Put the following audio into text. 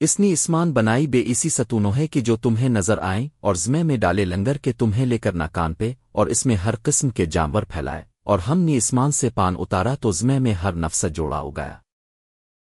اس نے اسمان بنائی بے اسی ستونوں ہے کہ جو تمہیں نظر آئیں اور زمے میں ڈالے لنگر کے تمہیں لے کر ناکان پہ اور اس میں ہر قسم کے جانور پھیلائے اور ہم نے اسمان سے پان اتارا تو زمے میں ہر نفس جوڑا اگایا۔